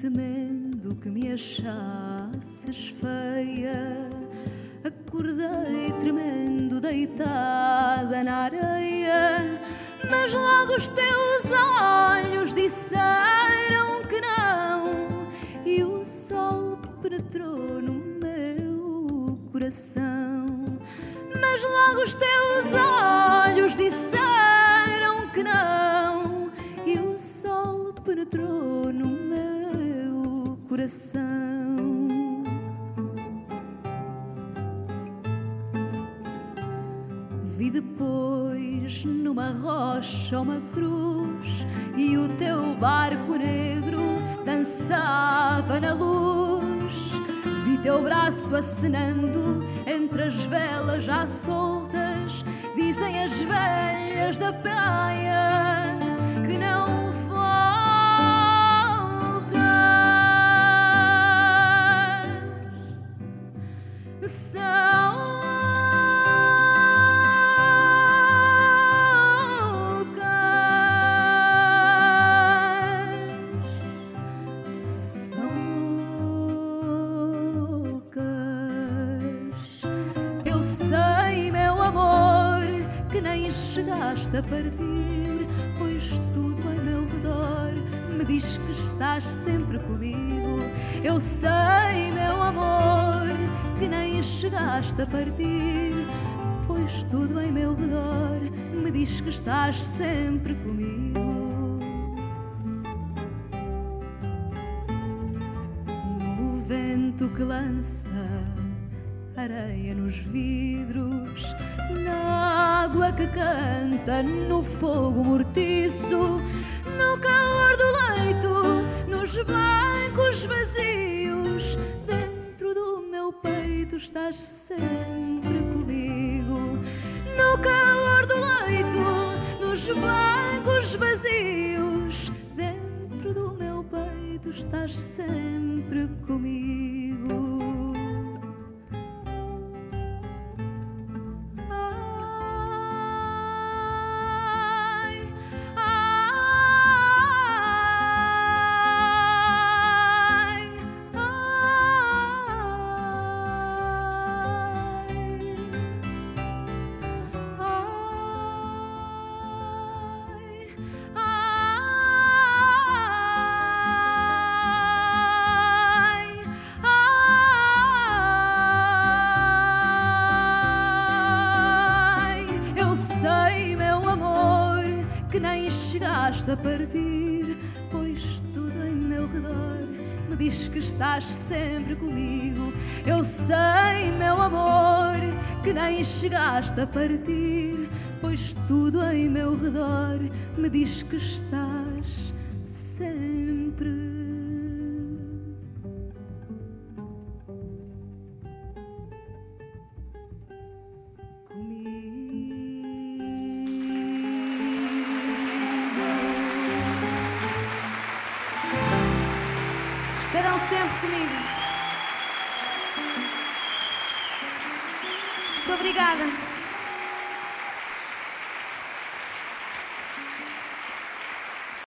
temendo que me achasses feia. Acordei tremendo, deitada na areia, mas logo os teus olhos disseram que não, e o sol penetrou no meu coração. Mas logo os teus olhos disseram Vi depois numa rocha uma cruz e o teu barco negro dançava na luz. Vi teu braço acenando entre as velas já soltas. Dizem as velhas da praia que nem chegaste a partir, pois tudo em meu redor me diz que estás sempre comigo. Eu sei, meu amor, que nem chegaste a partir, pois tudo em meu redor me diz que estás sempre comigo. No vento que lança areia nos vidros, na água que canta, no fogo mortiço, no calor do leito, nos bancos vazios, dentro do meu peito estás sempre comigo. No calor do leito, nos bancos vazios, dentro do meu peito estás sempre comigo. Sei, meu amor, que nem chegaste a partir, pois tudo em meu redor me diz que estás sempre comigo. Eu sei, meu amor, que nem chegaste a partir, pois tudo em meu redor me diz que estás sempre. Sempre comigo. Muito obrigada.